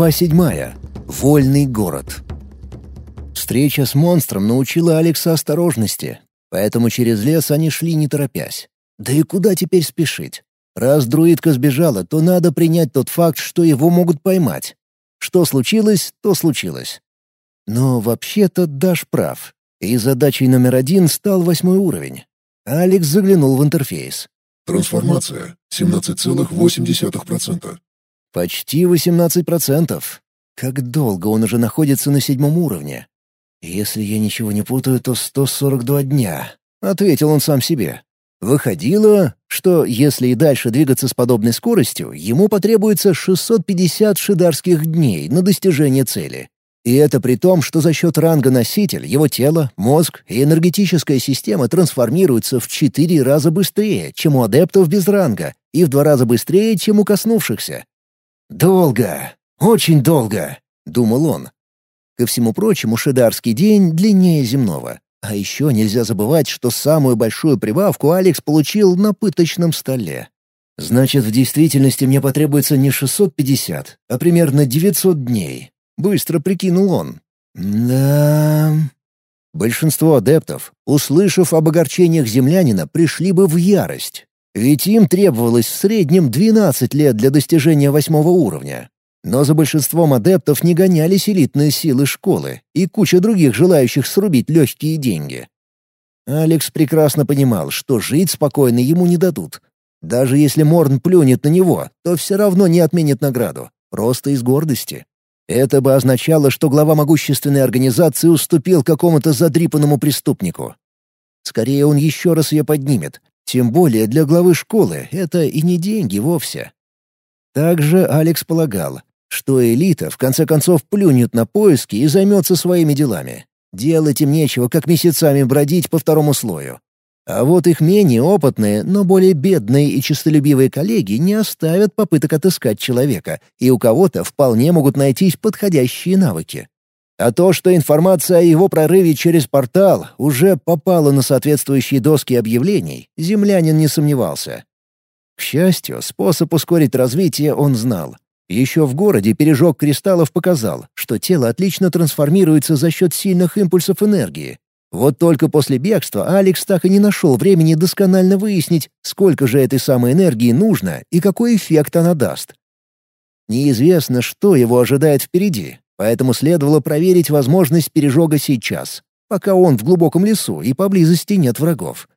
Глава седьмая. Вольный город. Встреча с монстром научила Алекса осторожности, поэтому через лес они шли не торопясь. Да и куда теперь спешить? Раз друидка сбежала, то надо принять тот факт, что его могут поймать. Что случилось, то случилось. Но вообще-то Даш прав. И задачей номер один стал восьмой уровень. Алекс заглянул в интерфейс. Трансформация 17,8%. Почти 18%. Как долго он уже находится на седьмом уровне? Если я ничего не путаю, то 142 дня, — ответил он сам себе. Выходило, что если и дальше двигаться с подобной скоростью, ему потребуется 650 шидарских дней на достижение цели. И это при том, что за счет ранга носитель его тело, мозг и энергетическая система трансформируются в четыре раза быстрее, чем у адептов без ранга, и в два раза быстрее, чем у коснувшихся. «Долго, очень долго», — думал он. Ко всему прочему, шидарский день длиннее земного. А еще нельзя забывать, что самую большую прибавку Алекс получил на пыточном столе. Значит, в действительности мне потребуется не 650, а примерно 900 дней. Быстро прикинул он. Да... Большинство адептов, услышав об огорчениях землянина, пришли бы в ярость. Ведь им требовалось в среднем 12 лет для достижения восьмого уровня. Но за большинством адептов не гонялись элитные силы школы и куча других желающих срубить легкие деньги. Алекс прекрасно понимал, что жить спокойно ему не дадут. Даже если Морн плюнет на него, то все равно не отменит награду. Просто из гордости. Это бы означало, что глава могущественной организации уступил какому-то задрипанному преступнику. Скорее, он еще раз ее поднимет. Тем более для главы школы это и не деньги вовсе. Также Алекс полагал, что элита в конце концов плюнет на поиски и займется своими делами. Делать им нечего, как месяцами бродить по второму слою. А вот их менее опытные, но более бедные и честолюбивые коллеги не оставят попыток отыскать человека, и у кого-то вполне могут найтись подходящие навыки. А то, что информация о его прорыве через портал уже попала на соответствующие доски объявлений, землянин не сомневался. К счастью, способ ускорить развитие он знал. Еще в городе пережог кристаллов показал, что тело отлично трансформируется за счет сильных импульсов энергии. Вот только после бегства Алекс так и не нашел времени досконально выяснить, сколько же этой самой энергии нужно и какой эффект она даст. Неизвестно, что его ожидает впереди, поэтому следовало проверить возможность пережога сейчас, пока он в глубоком лесу и поблизости нет врагов.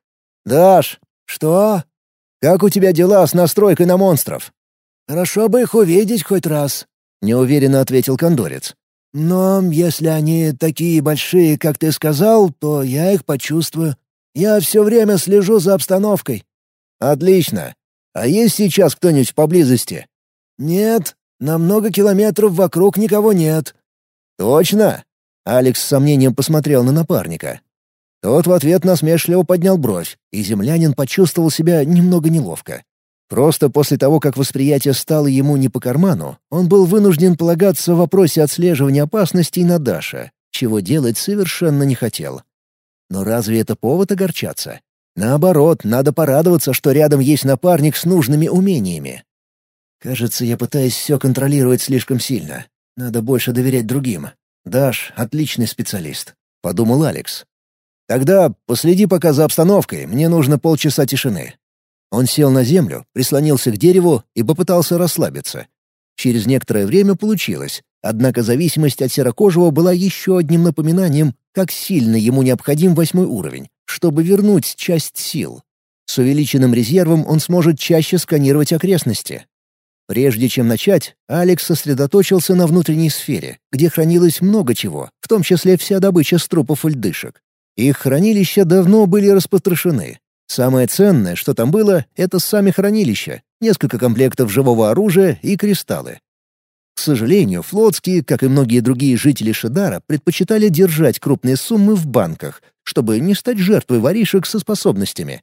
«Даш, что? Как у тебя дела с настройкой на монстров?» «Хорошо бы их увидеть хоть раз», — неуверенно ответил кондорец. «Но если они такие большие, как ты сказал, то я их почувствую. Я все время слежу за обстановкой». «Отлично. А есть сейчас кто-нибудь поблизости?» «Нет, на много километров вокруг никого нет». «Точно?» — Алекс с сомнением посмотрел на напарника. Тот в ответ насмешливо поднял бровь, и землянин почувствовал себя немного неловко. Просто после того, как восприятие стало ему не по карману, он был вынужден полагаться в вопросе отслеживания опасностей на Даша, чего делать совершенно не хотел. Но разве это повод огорчаться? Наоборот, надо порадоваться, что рядом есть напарник с нужными умениями. Кажется, я пытаюсь все контролировать слишком сильно. Надо больше доверять другим. Даш — отличный специалист, — подумал Алекс. Тогда последи пока за обстановкой, мне нужно полчаса тишины. Он сел на землю, прислонился к дереву и попытался расслабиться. Через некоторое время получилось, однако зависимость от серокожего была еще одним напоминанием, как сильно ему необходим восьмой уровень, чтобы вернуть часть сил. С увеличенным резервом он сможет чаще сканировать окрестности. Прежде чем начать, Алекс сосредоточился на внутренней сфере, где хранилось много чего, в том числе вся добыча с трупов льдышек. Их хранилища давно были распотрошены, Самое ценное, что там было, это сами хранилища, несколько комплектов живого оружия и кристаллы. К сожалению, флотские, как и многие другие жители Шидара, предпочитали держать крупные суммы в банках, чтобы не стать жертвой воришек со способностями.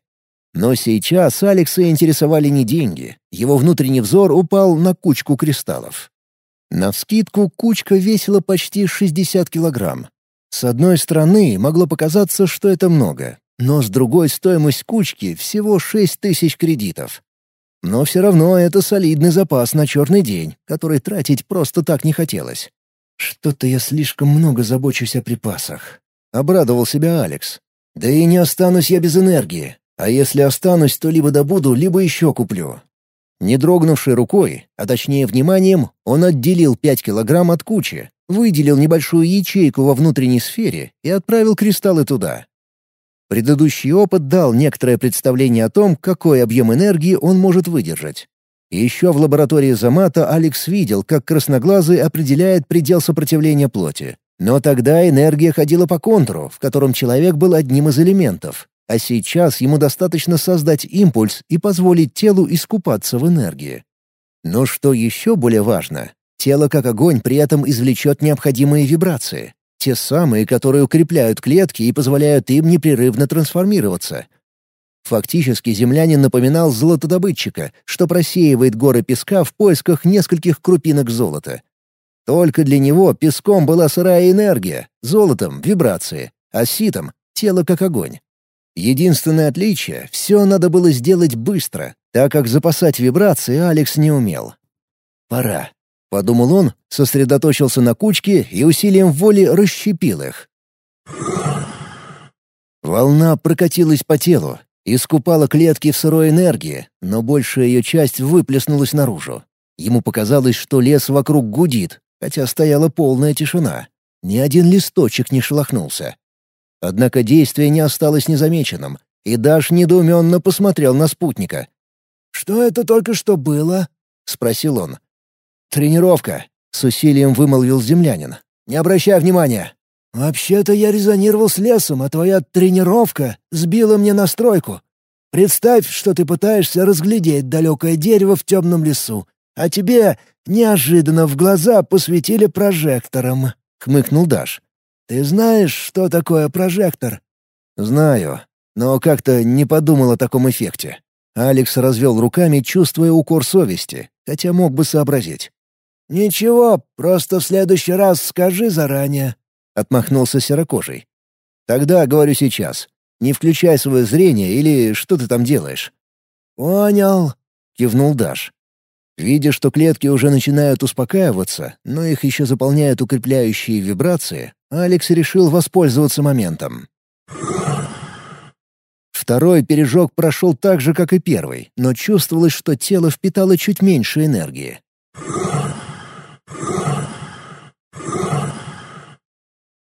Но сейчас Алекса интересовали не деньги. Его внутренний взор упал на кучку кристаллов. Навскидку кучка весила почти 60 килограмм. С одной стороны, могло показаться, что это много, но с другой стоимость кучки всего 6 тысяч кредитов. Но все равно это солидный запас на черный день, который тратить просто так не хотелось. «Что-то я слишком много забочусь о припасах», — обрадовал себя Алекс. «Да и не останусь я без энергии. А если останусь, то либо добуду, либо еще куплю». Не дрогнувшей рукой, а точнее вниманием, он отделил пять килограмм от кучи, выделил небольшую ячейку во внутренней сфере и отправил кристаллы туда. Предыдущий опыт дал некоторое представление о том, какой объем энергии он может выдержать. еще в лаборатории Замата Алекс видел, как красноглазый определяет предел сопротивления плоти. Но тогда энергия ходила по контуру, в котором человек был одним из элементов. А сейчас ему достаточно создать импульс и позволить телу искупаться в энергии. Но что еще более важно, тело как огонь при этом извлечет необходимые вибрации. Те самые, которые укрепляют клетки и позволяют им непрерывно трансформироваться. Фактически землянин напоминал золотодобытчика, что просеивает горы песка в поисках нескольких крупинок золота. Только для него песком была сырая энергия, золотом — вибрации, а ситом — тело как огонь. Единственное отличие — все надо было сделать быстро, так как запасать вибрации Алекс не умел. «Пора», Подумал он, сосредоточился на кучке и усилием воли расщепил их. Волна прокатилась по телу, искупала клетки в сырой энергии, но большая ее часть выплеснулась наружу. Ему показалось, что лес вокруг гудит, хотя стояла полная тишина. Ни один листочек не шелохнулся. Однако действие не осталось незамеченным, и Даш недоуменно посмотрел на спутника. «Что это только что было?» — спросил он. «Тренировка», — с усилием вымолвил землянин. «Не обращай внимания». «Вообще-то я резонировал с лесом, а твоя тренировка сбила мне настройку. Представь, что ты пытаешься разглядеть далекое дерево в темном лесу, а тебе неожиданно в глаза посветили прожектором», — хмыкнул Даш. «Ты знаешь, что такое прожектор?» «Знаю, но как-то не подумал о таком эффекте». Алекс развел руками, чувствуя укор совести, хотя мог бы сообразить. «Ничего, просто в следующий раз скажи заранее», — отмахнулся серокожий. «Тогда говорю сейчас. Не включай свое зрение или что ты там делаешь». «Понял», — кивнул Даш. Видя, что клетки уже начинают успокаиваться, но их еще заполняют укрепляющие вибрации, Алекс решил воспользоваться моментом. Второй пережог прошел так же, как и первый, но чувствовалось, что тело впитало чуть меньше энергии.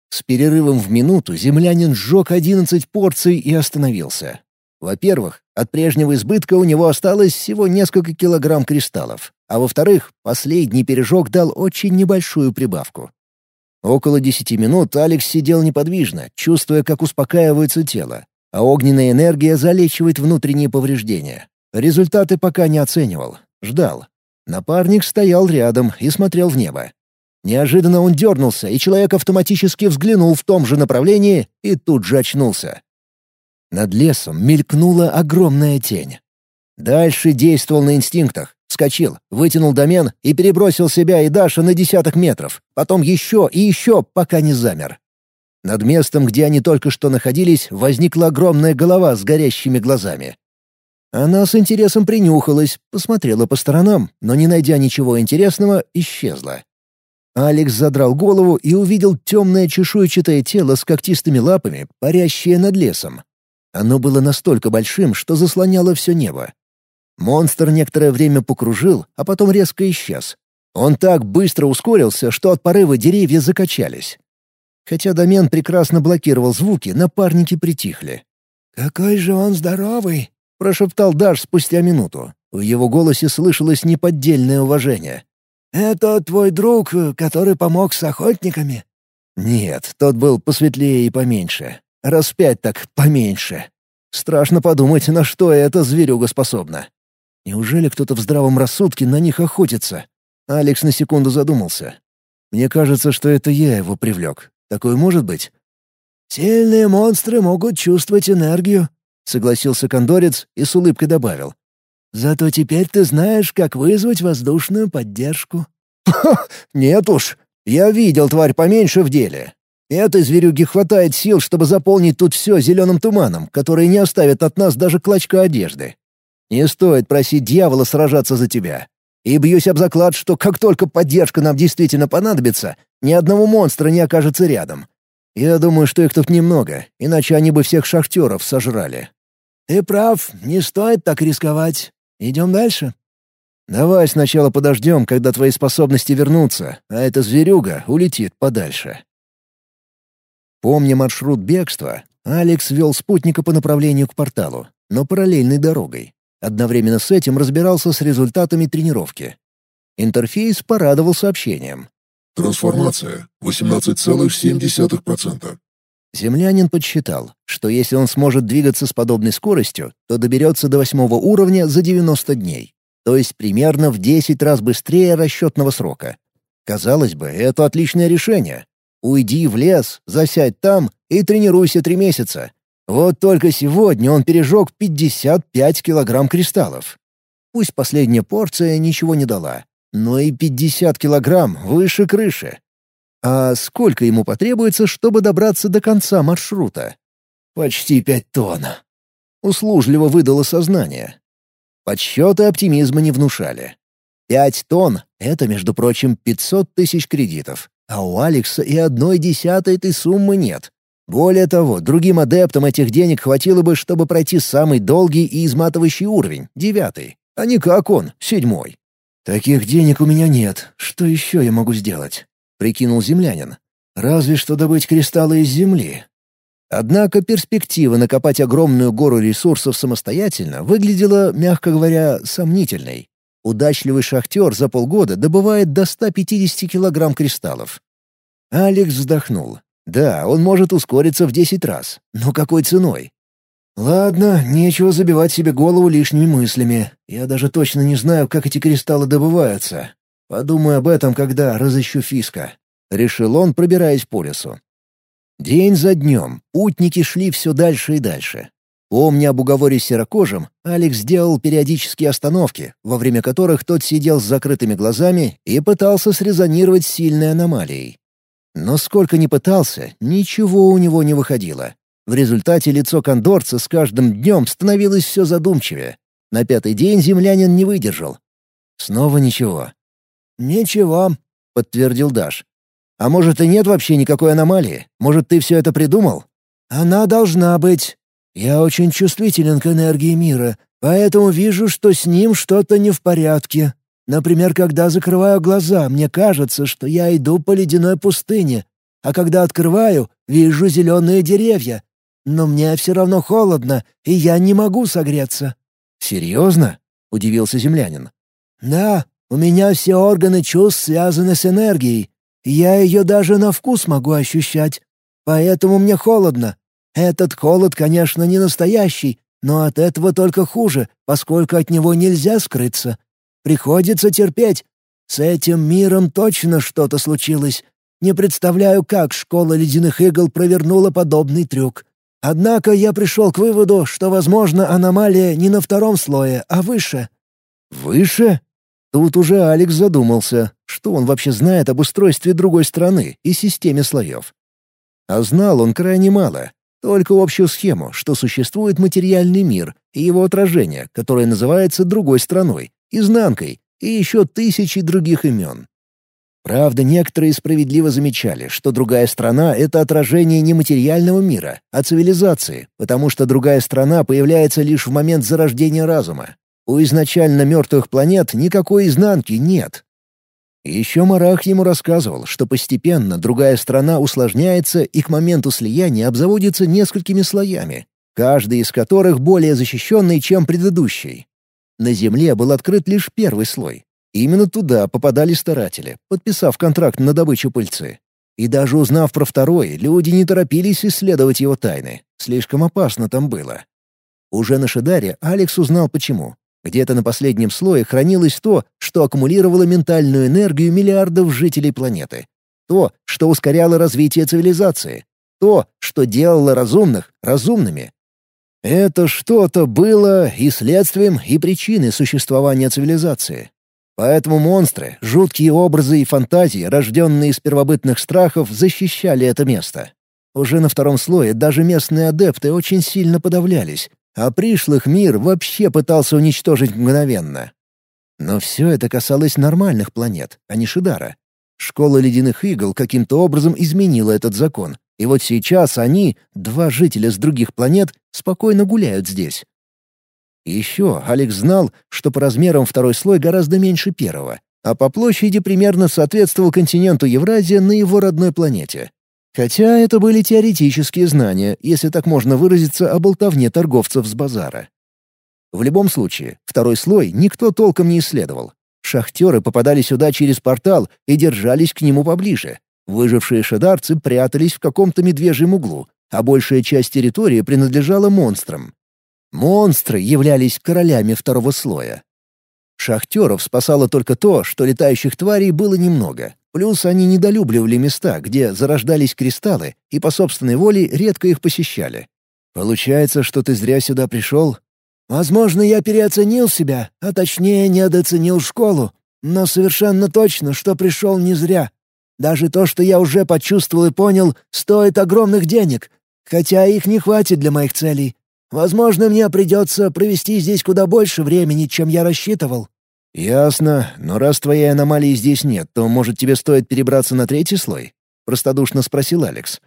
С перерывом в минуту землянин сжег одиннадцать порций и остановился. Во-первых, от прежнего избытка у него осталось всего несколько килограмм кристаллов, а во-вторых, последний пережог дал очень небольшую прибавку. Около десяти минут Алекс сидел неподвижно, чувствуя, как успокаивается тело, а огненная энергия залечивает внутренние повреждения. Результаты пока не оценивал, ждал. Напарник стоял рядом и смотрел в небо. Неожиданно он дернулся, и человек автоматически взглянул в том же направлении и тут же очнулся. Над лесом мелькнула огромная тень. Дальше действовал на инстинктах. Вскочил, вытянул домен и перебросил себя и Даша на десяток метров. Потом еще и еще, пока не замер. Над местом, где они только что находились, возникла огромная голова с горящими глазами. Она с интересом принюхалась, посмотрела по сторонам, но, не найдя ничего интересного, исчезла. Алекс задрал голову и увидел темное чешуйчатое тело с когтистыми лапами, парящее над лесом. Оно было настолько большим, что заслоняло все небо. Монстр некоторое время покружил, а потом резко исчез. Он так быстро ускорился, что от порыва деревья закачались. Хотя домен прекрасно блокировал звуки, напарники притихли. «Какой же он здоровый!» — прошептал Даш спустя минуту. В его голосе слышалось неподдельное уважение. «Это твой друг, который помог с охотниками?» «Нет, тот был посветлее и поменьше. Раз пять так поменьше. Страшно подумать, на что эта зверюга способна. Неужели кто-то в здравом рассудке на них охотится?» Алекс на секунду задумался. «Мне кажется, что это я его привлек. Такое может быть?» «Сильные монстры могут чувствовать энергию», — согласился кондорец и с улыбкой добавил. Зато теперь ты знаешь, как вызвать воздушную поддержку». «Нет уж, я видел тварь поменьше в деле. Этой зверюги хватает сил, чтобы заполнить тут все зеленым туманом, который не оставит от нас даже клочка одежды. Не стоит просить дьявола сражаться за тебя. И бьюсь об заклад, что как только поддержка нам действительно понадобится, ни одного монстра не окажется рядом. Я думаю, что их тут немного, иначе они бы всех шахтеров сожрали. Ты прав, не стоит так рисковать. Идем дальше. Давай сначала подождем, когда твои способности вернутся, а эта зверюга улетит подальше. Помня маршрут бегства, Алекс вел спутника по направлению к порталу, но параллельной дорогой. Одновременно с этим разбирался с результатами тренировки. Интерфейс порадовал сообщением. Трансформация 18,7%. Землянин подсчитал, что если он сможет двигаться с подобной скоростью, то доберется до восьмого уровня за 90 дней, то есть примерно в 10 раз быстрее расчетного срока. Казалось бы, это отличное решение. Уйди в лес, засядь там и тренируйся три месяца. Вот только сегодня он пережег 55 килограмм кристаллов. Пусть последняя порция ничего не дала, но и 50 килограмм выше крыши. А сколько ему потребуется, чтобы добраться до конца маршрута? Почти пять тонн. Услужливо выдало сознание. Подсчеты оптимизма не внушали. Пять тонн — это, между прочим, 500 тысяч кредитов, а у Алекса и одной десятой этой суммы нет. Более того, другим адептам этих денег хватило бы, чтобы пройти самый долгий и изматывающий уровень — девятый, а не как он, седьмой. «Таких денег у меня нет. Что еще я могу сделать?» — прикинул землянин. «Разве что добыть кристаллы из земли». Однако перспектива накопать огромную гору ресурсов самостоятельно выглядела, мягко говоря, сомнительной. Удачливый шахтер за полгода добывает до 150 килограмм кристаллов. Алекс вздохнул. Да, он может ускориться в 10 раз, но какой ценой? Ладно, нечего забивать себе голову лишними мыслями. Я даже точно не знаю, как эти кристаллы добываются. Подумаю об этом, когда разыщу Фиска. Решил он, пробираясь по лесу. День за днем путники шли все дальше и дальше. Помня об уговоре с серокожим, Алекс сделал периодические остановки, во время которых тот сидел с закрытыми глазами и пытался срезонировать сильной аномалией. Но сколько ни пытался, ничего у него не выходило. В результате лицо кондорца с каждым днем становилось все задумчивее. На пятый день землянин не выдержал. Снова ничего. «Ничего», — подтвердил Даш. «А может, и нет вообще никакой аномалии? Может, ты все это придумал?» «Она должна быть. Я очень чувствителен к энергии мира, поэтому вижу, что с ним что-то не в порядке. Например, когда закрываю глаза, мне кажется, что я иду по ледяной пустыне, а когда открываю, вижу зеленые деревья, но мне все равно холодно, и я не могу согреться». «Серьезно?» — удивился землянин. «Да, у меня все органы чувств связаны с энергией. Я ее даже на вкус могу ощущать. Поэтому мне холодно. Этот холод, конечно, не настоящий, но от этого только хуже, поскольку от него нельзя скрыться. Приходится терпеть. С этим миром точно что-то случилось. Не представляю, как школа ледяных игл провернула подобный трюк. Однако я пришел к выводу, что, возможно, аномалия не на втором слое, а выше». «Выше?» Тут уже Алекс задумался, что он вообще знает об устройстве другой страны и системе слоев. А знал он крайне мало, только общую схему, что существует материальный мир и его отражение, которое называется другой страной, изнанкой и еще тысячи других имен. Правда, некоторые справедливо замечали, что другая страна — это отражение не материального мира, а цивилизации, потому что другая страна появляется лишь в момент зарождения разума. У изначально мертвых планет никакой изнанки нет. Еще Марах ему рассказывал, что постепенно другая страна усложняется и к моменту слияния обзаводится несколькими слоями, каждый из которых более защищенный, чем предыдущий. На Земле был открыт лишь первый слой, Именно туда попадали старатели, подписав контракт на добычу пыльцы. И даже узнав про второй, люди не торопились исследовать его тайны. Слишком опасно там было. Уже на Шидаре Алекс узнал почему. Где-то на последнем слое хранилось то, что аккумулировало ментальную энергию миллиардов жителей планеты. То, что ускоряло развитие цивилизации. То, что делало разумных разумными. Это что-то было и следствием, и причиной существования цивилизации. Поэтому монстры, жуткие образы и фантазии, рожденные из первобытных страхов, защищали это место. Уже на втором слое даже местные адепты очень сильно подавлялись, а пришлых мир вообще пытался уничтожить мгновенно. Но все это касалось нормальных планет, а не Шидара. Школа ледяных игл каким-то образом изменила этот закон, и вот сейчас они, два жителя с других планет, спокойно гуляют здесь. Еще Алекс знал, что по размерам второй слой гораздо меньше первого, а по площади примерно соответствовал континенту Евразия на его родной планете. Хотя это были теоретические знания, если так можно выразиться о болтовне торговцев с базара. В любом случае, второй слой никто толком не исследовал. Шахтеры попадали сюда через портал и держались к нему поближе. Выжившие шадарцы прятались в каком-то медвежьем углу, а большая часть территории принадлежала монстрам. Монстры являлись королями второго слоя. Шахтеров спасало только то, что летающих тварей было немного. Плюс они недолюбливали места, где зарождались кристаллы, и по собственной воле редко их посещали. «Получается, что ты зря сюда пришел?» «Возможно, я переоценил себя, а точнее недооценил школу, но совершенно точно, что пришел не зря. Даже то, что я уже почувствовал и понял, стоит огромных денег, хотя их не хватит для моих целей. Возможно, мне придется провести здесь куда больше времени, чем я рассчитывал». «Ясно. Но раз твоей аномалии здесь нет, то, может, тебе стоит перебраться на третий слой?» — простодушно спросил Алекс.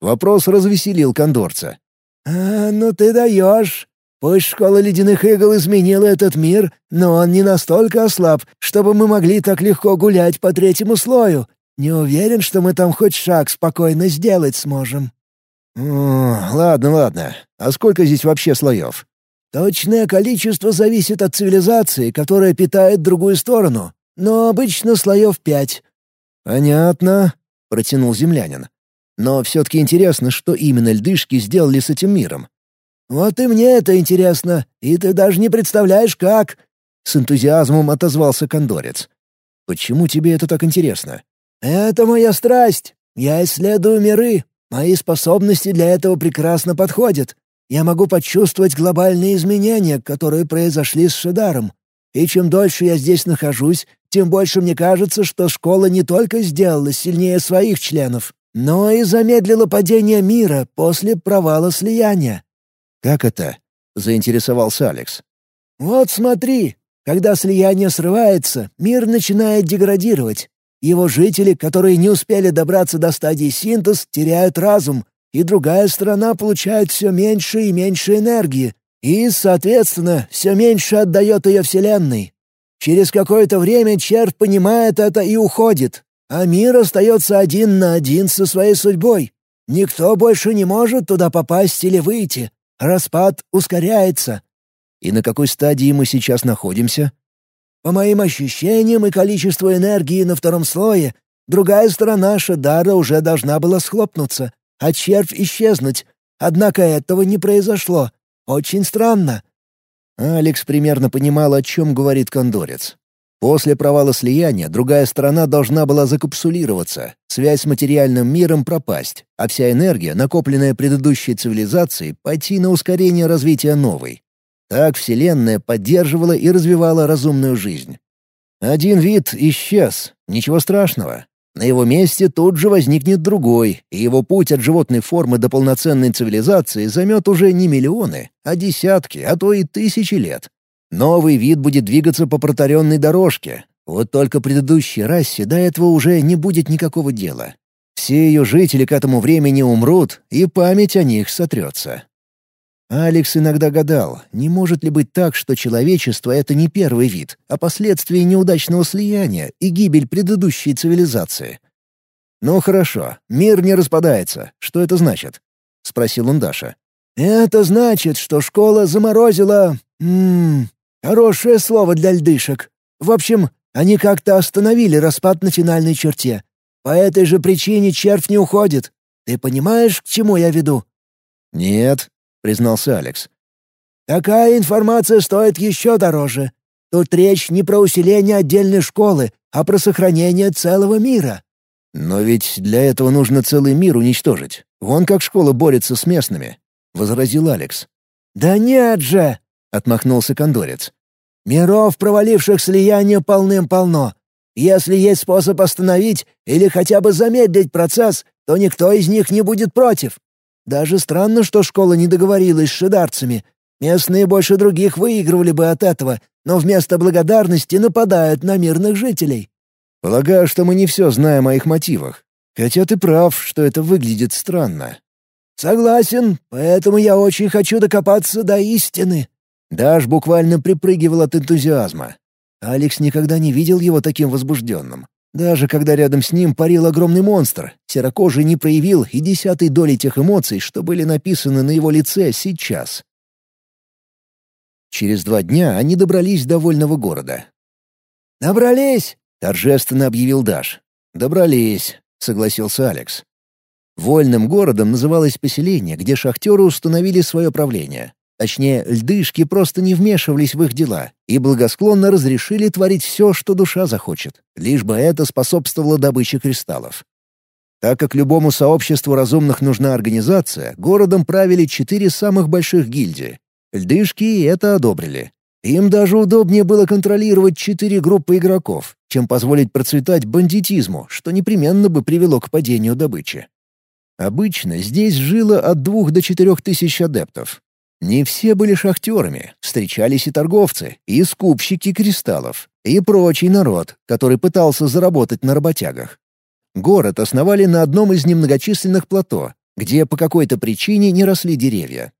Вопрос развеселил кондорца. «А, ну ты даешь. Пусть школа ледяных игл изменила этот мир, но он не настолько ослаб, чтобы мы могли так легко гулять по третьему слою. Не уверен, что мы там хоть шаг спокойно сделать сможем». «О, ладно, ладно. А сколько здесь вообще слоев?» Точное количество зависит от цивилизации, которая питает другую сторону, но обычно слоев пять». «Понятно», — протянул землянин. «Но все-таки интересно, что именно льдышки сделали с этим миром». «Вот и мне это интересно, и ты даже не представляешь, как...» С энтузиазмом отозвался кондорец. «Почему тебе это так интересно?» «Это моя страсть. Я исследую миры. Мои способности для этого прекрасно подходят. Я могу почувствовать глобальные изменения, которые произошли с Шидаром. И чем дольше я здесь нахожусь, тем больше мне кажется, что школа не только сделала сильнее своих членов, но и замедлила падение мира после провала слияния». «Как это?» — заинтересовался Алекс. «Вот смотри, когда слияние срывается, мир начинает деградировать. Его жители, которые не успели добраться до стадии синтез, теряют разум и другая сторона получает все меньше и меньше энергии, и, соответственно, все меньше отдает ее Вселенной. Через какое-то время червь понимает это и уходит, а мир остается один на один со своей судьбой. Никто больше не может туда попасть или выйти. Распад ускоряется. И на какой стадии мы сейчас находимся? По моим ощущениям и количеству энергии на втором слое, другая сторона Шедара уже должна была схлопнуться, а червь исчезнуть. Однако этого не произошло. Очень странно». Алекс примерно понимал, о чем говорит кондорец. После провала слияния другая сторона должна была закапсулироваться, связь с материальным миром пропасть, а вся энергия, накопленная предыдущей цивилизацией, пойти на ускорение развития новой. Так Вселенная поддерживала и развивала разумную жизнь. Один вид исчез, ничего страшного. На его месте тут же возникнет другой, и его путь от животной формы до полноценной цивилизации займет уже не миллионы, а десятки, а то и тысячи лет. Новый вид будет двигаться по протаренной дорожке. Вот только предыдущей расе до этого уже не будет никакого дела. Все ее жители к этому времени умрут, и память о них сотрется. Алекс иногда гадал, не может ли быть так, что человечество — это не первый вид, а последствия неудачного слияния и гибель предыдущей цивилизации. «Ну хорошо, мир не распадается. Что это значит?» — спросил он Даша. «Это значит, что школа заморозила... Ммм... Хорошее слово для льдышек. В общем, они как-то остановили распад на финальной черте. По этой же причине червь не уходит. Ты понимаешь, к чему я веду?» «Нет», — признался Алекс. «Такая информация стоит еще дороже. Тут речь не про усиление отдельной школы, а про сохранение целого мира». «Но ведь для этого нужно целый мир уничтожить. Вон как школа борется с местными», — возразил Алекс. «Да нет же!» — отмахнулся кондорец. «Миров, проваливших слияние, полным-полно. Если есть способ остановить или хотя бы замедлить процесс, то никто из них не будет против. Даже странно, что школа не договорилась с шидарцами. Местные больше других выигрывали бы от этого, но вместо благодарности нападают на мирных жителей». «Полагаю, что мы не все знаем о их мотивах. Хотя ты прав, что это выглядит странно». «Согласен, поэтому я очень хочу докопаться до истины». Даш буквально припрыгивал от энтузиазма. Алекс никогда не видел его таким возбужденным. Даже когда рядом с ним парил огромный монстр, серокожий не проявил и десятой доли тех эмоций, что были написаны на его лице сейчас. Через два дня они добрались до вольного города. «Добрались!» — торжественно объявил Даш. «Добрались», — согласился Алекс. Вольным городом называлось поселение, где шахтеры установили свое правление. Точнее, льдышки просто не вмешивались в их дела и благосклонно разрешили творить все, что душа захочет, лишь бы это способствовало добыче кристаллов. Так как любому сообществу разумных нужна организация, городом правили четыре самых больших гильдии. Льдышки это одобрили. Им даже удобнее было контролировать четыре группы игроков, чем позволить процветать бандитизму, что непременно бы привело к падению добычи. Обычно здесь жило от двух до четырех тысяч адептов, не все были шахтерами, встречались и торговцы, и скупщики кристаллов, и прочий народ, который пытался заработать на работягах. Город основали на одном из немногочисленных плато, где по какой-то причине не росли деревья.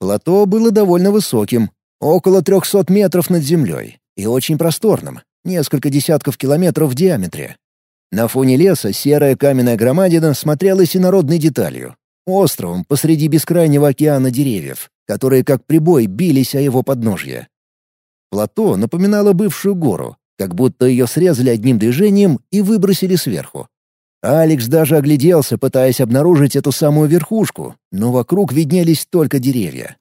Плато было довольно высоким, около 300 метров над землей, и очень просторным, несколько десятков километров в диаметре. На фоне леса серая каменная громадина смотрелась инородной деталью, островом посреди бескрайнего океана деревьев, которые как прибой бились о его подножье. Плато напоминало бывшую гору, как будто ее срезали одним движением и выбросили сверху. Алекс даже огляделся, пытаясь обнаружить эту самую верхушку, но вокруг виднелись только деревья.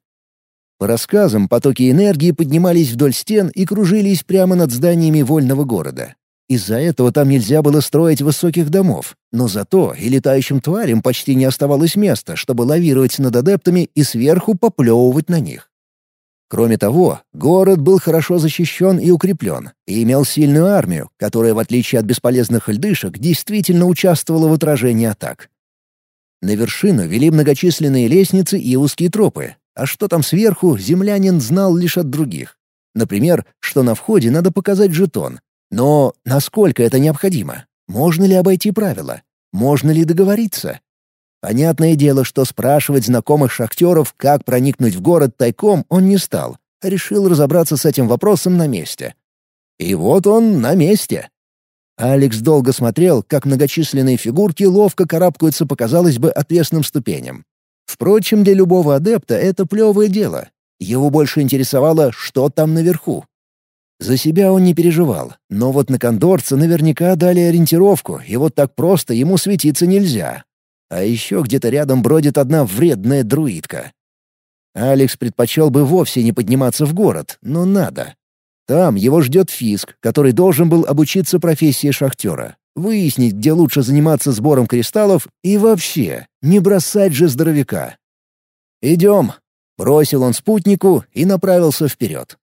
По рассказам, потоки энергии поднимались вдоль стен и кружились прямо над зданиями вольного города. Из-за этого там нельзя было строить высоких домов, но зато и летающим тварям почти не оставалось места, чтобы лавировать над адептами и сверху поплевывать на них. Кроме того, город был хорошо защищен и укреплен, и имел сильную армию, которая, в отличие от бесполезных льдышек, действительно участвовала в отражении атак. На вершину вели многочисленные лестницы и узкие тропы, а что там сверху, землянин знал лишь от других. Например, что на входе надо показать жетон, но насколько это необходимо? Можно ли обойти правила? Можно ли договориться? Понятное дело, что спрашивать знакомых шахтеров, как проникнуть в город тайком, он не стал. Решил разобраться с этим вопросом на месте. И вот он на месте. Алекс долго смотрел, как многочисленные фигурки ловко карабкаются по, казалось бы, отвесным ступеням. Впрочем, для любого адепта это плевое дело. Его больше интересовало, что там наверху. За себя он не переживал, но вот на кондорца наверняка дали ориентировку, и вот так просто ему светиться нельзя. А еще где-то рядом бродит одна вредная друидка. Алекс предпочел бы вовсе не подниматься в город, но надо. Там его ждет Фиск, который должен был обучиться профессии шахтера, выяснить, где лучше заниматься сбором кристаллов и вообще, не бросать же здоровяка. «Идем», — бросил он спутнику и направился вперед.